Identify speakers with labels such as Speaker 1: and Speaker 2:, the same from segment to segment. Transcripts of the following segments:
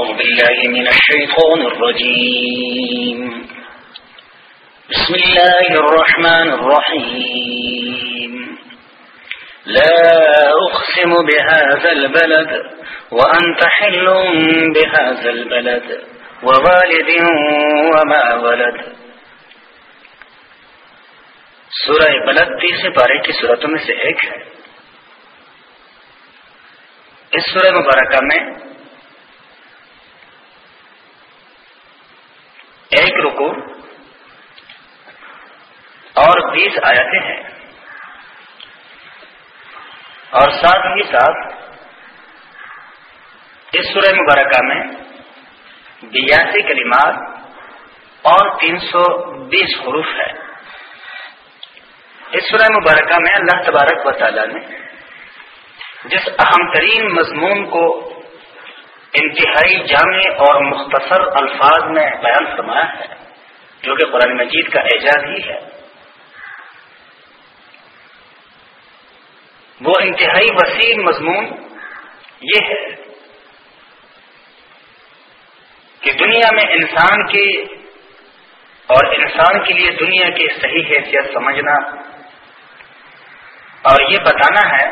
Speaker 1: أعوذ بالله من الشيطان الرجيم. بسم الله الرحمن الرحيم. لا أقسم بهذا البلد وأنت حل بهذا البلد ووالد وما ولد. سورہ بلد تیسرے پارے کی صورتوں میں سے ایک ہے. اس سورہ مبارکہ میں ایک رکو اور بیس آیتیں ہیں۔ اور ساتھ ہی ساتھ اس سورہ مبارکہ میں بیاسی کلمات اور تین سو بیس حروف ہے اس سورہ مبارکہ میں اللہ تبارک و تعالی نے جس اہم ترین مضمون کو انتہائی جامع اور مختصر الفاظ میں بیان فرمایا ہے، جو کہ قرآن مجید کا اعجاز ہی ہے۔ وہ انتہائی وسیع مضمون یہ ہے کہ دنیا میں انسان کی اور انسان کے لیے دنیا کی صحیح حیثیت سمجھنا اور یہ بتانا ہے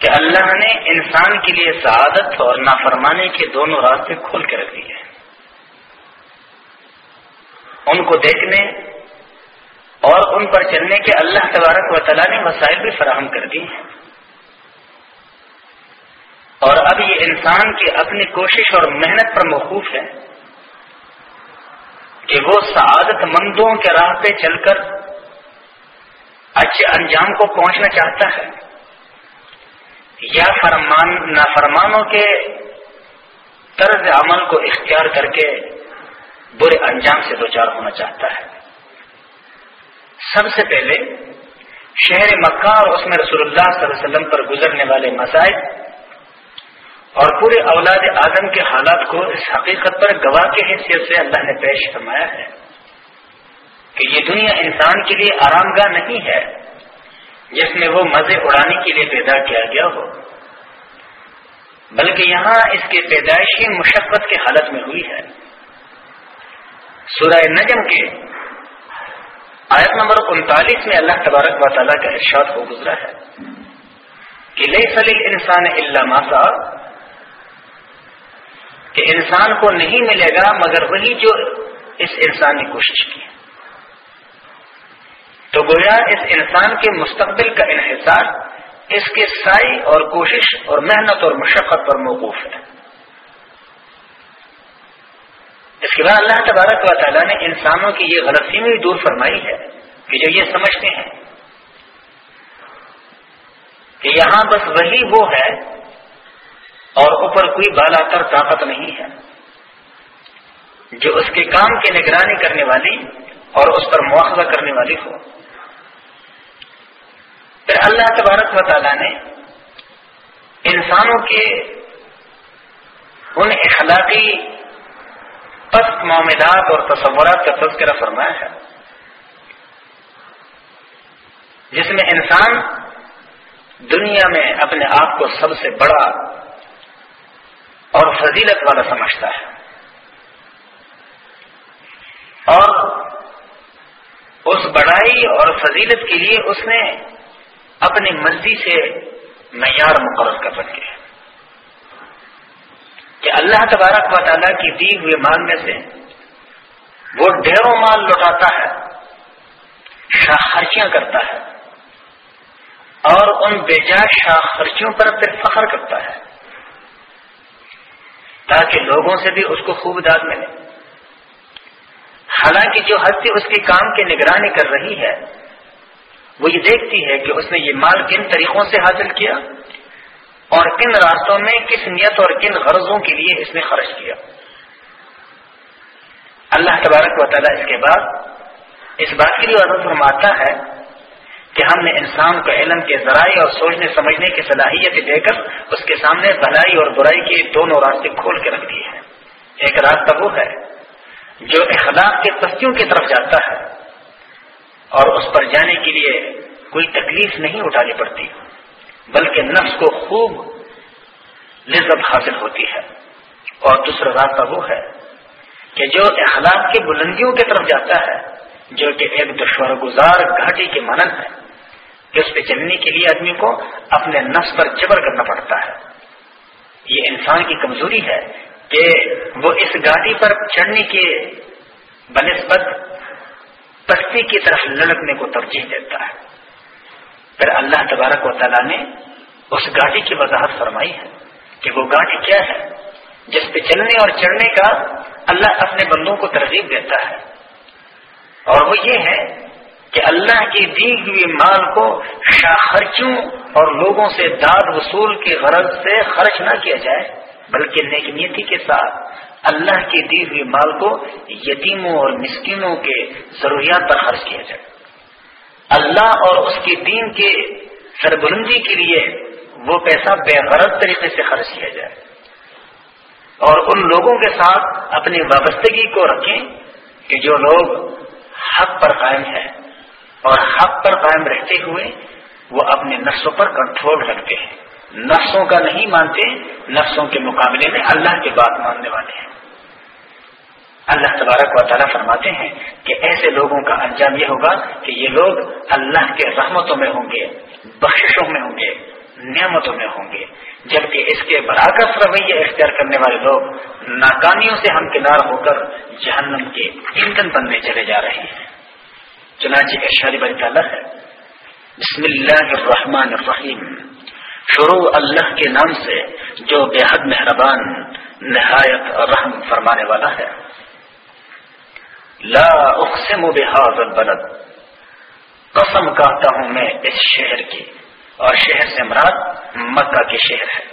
Speaker 1: کہ اللہ نے انسان کے لیے سعادت اور نافرمانے کے دونوں راستے کھول کے رکھ دیے ان کو دیکھنے اور ان پر چلنے کے اللہ تبارک و تعالیٰ نے وسائل بھی فراہم کر دی ہیں۔ اور اب یہ انسان کی اپنی کوشش اور محنت پر موقوف ہے کہ وہ سعادت مندوں کے راہ پہ چل کر اچھے انجام کو پہنچنا چاہتا ہے۔ یا فرمان، نافرمانوں کے طرز عمل کو اختیار کر کے برے انجام سے دوچار ہونا چاہتا ہے۔ سب سے پہلے شہر مکہ اور اس میں رسول اللہ صلی اللہ علیہ وسلم پر گزرنے والے مسائل اور پورے اولاد آدم کے حالات کو اس حقیقت پر گواہ کی حیثیت سے اللہ نے پیش فرمایا ہے کہ یہ دنیا انسان کے لیے آرام گاہ نہیں ہے، جس میں وہ مزے اڑانے کے لیے پیدا کیا گیا ہو۔ بلکہ یہاں اس کے پیدائشی مشقت کی حالت میں ہوئی ہے۔ سورہ نجم کے آیت نمبر انتالیس میں اللہ تبارک و تعالیٰ کا ارشاد ہو گزرا ہے کہ لے سلیل انسان اللہ ماسا کہ انسان کو نہیں ملے گا مگر وہی جو اس انسان نے کوشش کی۔ تو گویا اس انسان کے مستقبل کا انحصار اس کے سائی اور کوشش اور محنت اور مشقت پر موقوف ہے۔ اس کے بعد اللہ تبارک و تعالیٰ نے انسانوں کی یہ غلطی میں دور فرمائی ہے کہ جو یہ سمجھتے ہیں کہ یہاں بس وہی وہ ہے اور اوپر کوئی بالا کر طاقت نہیں ہے جو اس کے کام کی نگرانی کرنے والی اور اس پر مواخذہ کرنے والی ہو۔ پھر اللہ تبارک و تعالیٰ نے انسانوں کے ان اخلاقی پست معاملات اور تصورات کا تذکرہ فرمایا ہے۔ جس میں انسان دنیا میں اپنے آپ کو سب سے بڑا اور فضیلت والا سمجھتا ہے۔ اور اس بڑائی اور فضیلت کے لیے اس نے اپنی مرضی سے معیار مقرر کر رکھے۔ کہ اللہ تبارک و تعالیٰ کی دی ہوئے مال میں سے وہ ڈھیروں مال لوٹاتا ہے شاہ خرچیاں کرتا ہے اور ان بے شاہ خرچیوں پر پھر فخر کرتا ہے تاکہ لوگوں سے بھی اس کو خوب داد ملے۔ حالانکہ جو ہستی اس کے کام کی نگرانی کر رہی ہے، وہ یہ دیکھتی ہے کہ اس نے یہ مال کن طریقوں سے حاصل کیا؟ اور کن راستوں میں کس نیت اور کن غرضوں کے لیے اس نے خرچ کیا۔ اللہ تبارک و تعالیٰ اس کے بعد اس بات کے لیے عدد فرماتا ہے کہ ہم نے انسان کو علم کے ذرائع اور سوچنے سمجھنے کی صلاحیت دے کر اس کے سامنے بھلائی اور برائی کے دونوں راستے کھول کے رکھ دیے ہیں۔ ایک راستہ وہ ہے جو اخلاق کے پستیوں کی طرف جاتا ہے اور اس پر جانے کے لیے کوئی تکلیف نہیں اٹھانی پڑتی۔ بلکہ نفس کو خوب لذت حاصل ہوتی ہے۔ اور دوسرا راستہ وہ ہے کہ جو اخلاق کی بلندیوں کی طرف جاتا ہے، جو کہ ایک دشور گزار گھاٹی کی مانند ہے، کہ اس پہ چلنے کے لیے آدمی کو اپنے نفس پر جبر کرنا پڑتا ہے۔ یہ انسان کی کمزوری ہے کہ وہ اس گاڑی پر چڑھنے کے بنسبت پستی کی طرف لڑکنے کو ترجیح دیتا ہے۔ پھر اللہ تبارک و تعالیٰ نے اس گاڑی کی وضاحت فرمائی ہے کہ وہ گاڑی کیا ہے؟ جس پہ چلنے اور چڑھنے کا اللہ اپنے بندوں کو ترغیب دیتا ہے۔ اور وہ یہ ہے کہ اللہ کی دی ہوئی مال کو خرچوں اور لوگوں سے داد وصول کی غرض سے خرچ نہ کیا جائے، بلکہ نیک نیتی کے ساتھ اللہ کی دی ہوئی مال کو یتیموں اور مسکینوں کے ضروریات پر خرچ کیا جائے۔ اللہ اور اس کی دین کے سربلندی کے لیے وہ پیسہ بے غرض طریقے سے خرچ کیا جائے۔ اور ان لوگوں کے ساتھ اپنی وابستگی کو رکھیں کہ جو لوگ حق پر قائم ہیں اور حق پر قائم رہتے ہوئے وہ اپنے نفسوں پر کنٹرول رکھتے ہیں۔ نفسوں کا نہیں مانتے، نفسوں کے مقابلے میں اللہ کی بات ماننے والے ہیں۔ اللہ تبارک و تعالیٰ فرماتے ہیں کہ ایسے لوگوں کا انجام یہ ہوگا کہ یہ لوگ اللہ کے رحمتوں میں ہوں گے بخشوں میں ہوں گے، نعمتوں میں ہوں گے۔ جبکہ اس کے برعکس رویہ اختیار کرنے والے لوگ ناکامیوں سے ہم کنار ہو کر جہنم کے ایندھن بننے چلے جا رہے ہیں۔ چنانچہ ارشاد بری تعالیٰ ہے۔ بسم اللہ الرحمن الرحیم۔ شروع اللہ کے نام سے جو بے حد مہربان، نہایت رحم فرمانے والا ہے۔ لا اقسم بهذا البلد. قسم کہتا ہوں میں اس شہر کی. اور شہر سے مراد مکہ کے شہر ہے.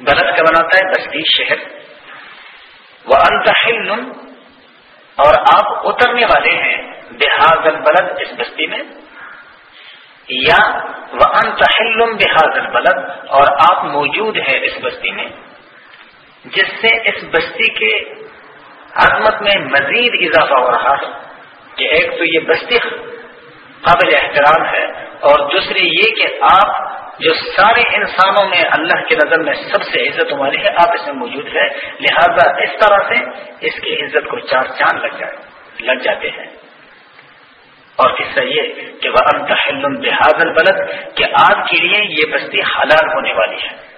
Speaker 1: بلد کا بناتا ہے؟ بستی شہر. وہ انتہل اور آپ اترنے والے ہیں بحاظ البلد اس بستی میں. یا وہ انتہل بحاظ البلد. اور آپ موجود ہیں اس بستی میں. جس سے اس بستی کے عظمت میں مزید اضافہ ہو رہا ہے کہ ایک تو یہ بستی قابل احترام ہے اور دوسری یہ کہ آپ جو سارے انسانوں میں اللہ کی نظر میں سب سے عزت والی ہے، آپ اس میں موجود ہے لہذا اس طرح سے اس کی عزت کو چار چاند لگ جائے، لگ جاتے ہیں۔ اور قصہ یہ کہ وہ انتہل بحاظ البلد کہ آپ کے لیے یہ بستی حلال ہونے والی ہے۔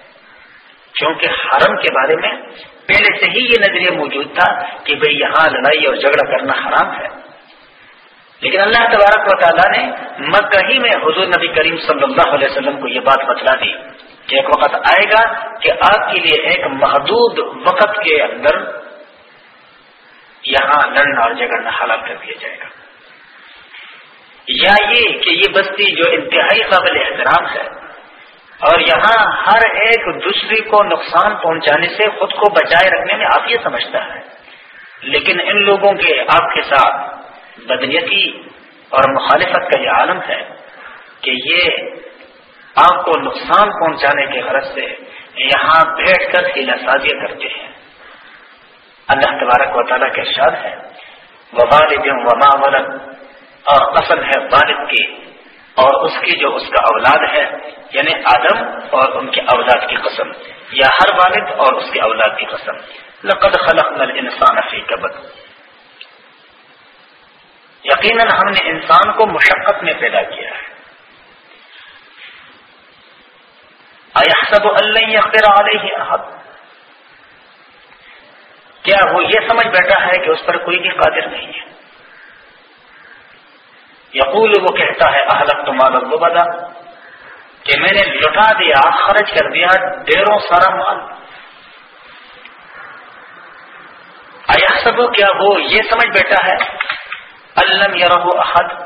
Speaker 1: کیونکہ حرم کے بارے میں پہلے سے ہی یہ نظریہ موجود تھا کہ بھئی یہاں لڑائی اور جھگڑا کرنا حرام ہے۔ لیکن اللہ تبارک و تعالیٰ نے مکہ ہی میں حضور نبی کریم صلی اللہ علیہ وسلم کو یہ بات بتلا دی کہ ایک وقت آئے گا کہ آپ کے لیے ایک محدود وقت کے اندر یہاں لڑنا اور جگڑنا حالات کر دیا جائے گا۔ یا یہ کہ یہ بستی جو انتہائی قابل احترام ہے اور یہاں ہر ایک دوسری کو نقصان پہنچانے سے خود کو بچائے رکھنے میں آپ یہ سمجھتا ہے۔ لیکن ان لوگوں کے آپ کے ساتھ بدنیتی اور مخالفت کا یہ عالم ہے کہ یہ آپ کو نقصان پہنچانے کے غرض سے یہاں بیٹھ کر ہیلا سازیاں کرتے ہیں۔ اللہ تبارک و تعالیٰ کے شاد ہے والد وما ولد اور قسم ہے والد کی اور اس کی جو اس کا اولاد ہے یعنی آدم اور ان کے اولاد کی قسم، یا ہر والد اور اس کے اولاد کی قسم۔ لقد خلق الانسان فی کبد۔ یقیناً ہم نے انسان کو مشقت میں پیدا کیا ہے۔ اللہ علیہ احد۔ کیا وہ یہ سمجھ بیٹھا ہے کہ اس پر کوئی بھی قادر نہیں ہے؟ یقول وہ کہتا ہے اہلک تمہارا بدا کہ میں نے لٹا دیا، خرچ کر دیا ڈیروں سارا مال۔ آیا سب کیا وہ یہ سمجھ بیٹھا ہے الم یا احد،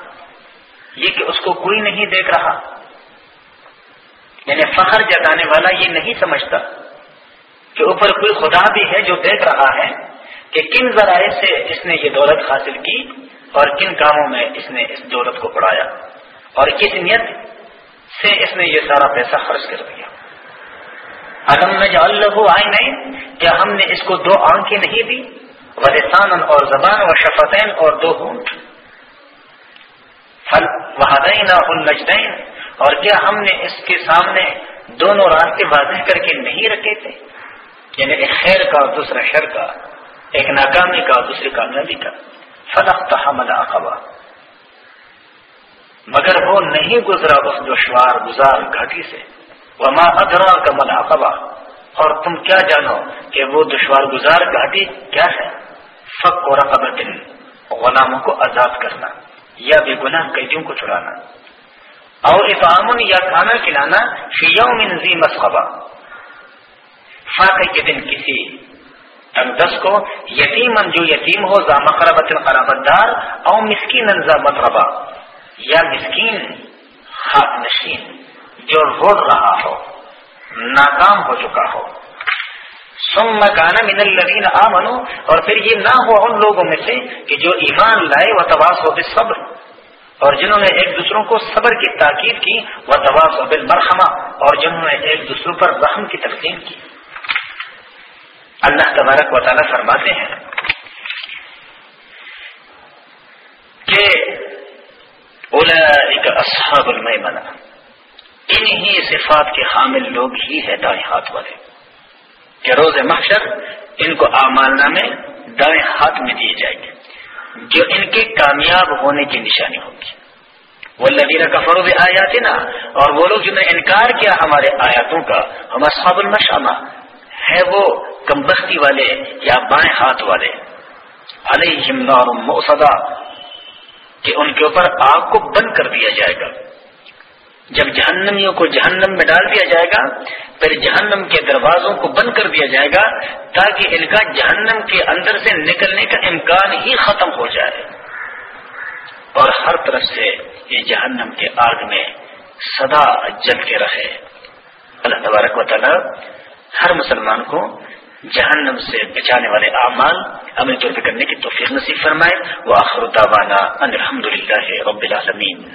Speaker 1: یہ کہ اس کو کوئی نہیں دیکھ رہا۔ یعنی فخر جگانے والا یہ نہیں سمجھتا کہ اوپر کوئی خدا بھی ہے جو دیکھ رہا ہے کہ کن ذرائع سے اس نے یہ دولت حاصل کی۔ اور کن کاموں میں اس نے اس دولت کو پڑھایا اور کس نیت سے اس نے یہ سارا پیسہ خرچ کر دیا؟ علم میں جو اللہ آئی نہیں کیا ہم نے اس کو دو آنکھیں نہیں دی؟ ولسان اور زبان و شفتین اور دو ہونٹ؟ پھل وحدین اور اور کیا ہم نے اس کے سامنے دونوں راستے واضح کر کے نہیں رکھے تھے؟ یعنی ایک خیر کا اور دوسرا شر کا، ایک ناکامی کا اور دوسری کامیابی کا۔ فلق تحمل عقبہ۔ مگر وہ نہیں گزرا اس دشوار گزار گھاٹی سے۔ وما ادرا کا ملاقبہ اور تم کیا جانو کہ وہ دشوار گزار گھاٹی کیا ہے؟ فق و رقبت غلاموں کو آزاد کرنا یا بے گناہ قیدیوں کو چھڑانا۔ اور افامن یا کھانا کھلانا فیوم ذی مسخبہ فاقے کے دن کسی تنگس کو یتیمن جو یتیم ہو زا مقربت قرابت دار او مسکین ذا مطربہ۔ یا مسکین خاک نشین، جو روڑ رہا ہو، ناکام ہو چکا ہو۔ سم مکان من الذین آمنو اور پھر یہ نہ ہوا ان لوگوں میں سے کہ جو ایمان لائے وہ تواس ہو صبر اور جنہوں نے ایک دوسروں کو صبر کی تاکید کی وہ تواس و بالمرحمہ۔ اور جنہوں نے ایک دوسروں پر رحم کی تقسیم کی۔ اللہ تبارک و تعالیٰ فرماتے ہیں کہ اصحاب المیمنہ، انہی صفات کے حامل لوگ ہی ہے دائیں ہاتھ والے۔ کہ روز محشر ان کو اعمال نامے دائیں ہاتھ میں دیے جائیں گے، جو ان کے کامیاب ہونے کی نشانی ہوگی۔ وہ لبیرہ کا فروغ آیات نا اور وہ لوگ جنہوں نے انکار کیا ہمارے آیاتوں کا، ہم اصحاب المشامہ ہے وہ کمبختی والے یا بائیں ہاتھ والے۔ علیہم نار موسدا کہ ان کے اوپر آگ کو بند کر دیا جائے گا۔ جب جہنمیوں کو جہنم میں ڈال دیا جائے گا، پھر جہنم کے دروازوں کو بند کر دیا جائے گا، تاکہ ان کا جہنم کے اندر سے نکلنے کا امکان ہی ختم ہو جائے۔ اور ہر طرف سے یہ جہنم کے آگ میں سدا جل کے رہے۔ اللہ تبارک و تعالی ہر مسلمان کو جہنم سے بچانے والے اعمال عمل جلد کرنے کی توفیق نصیب فرمائے۔ وہ آخر الحمد للہ رب العالمین۔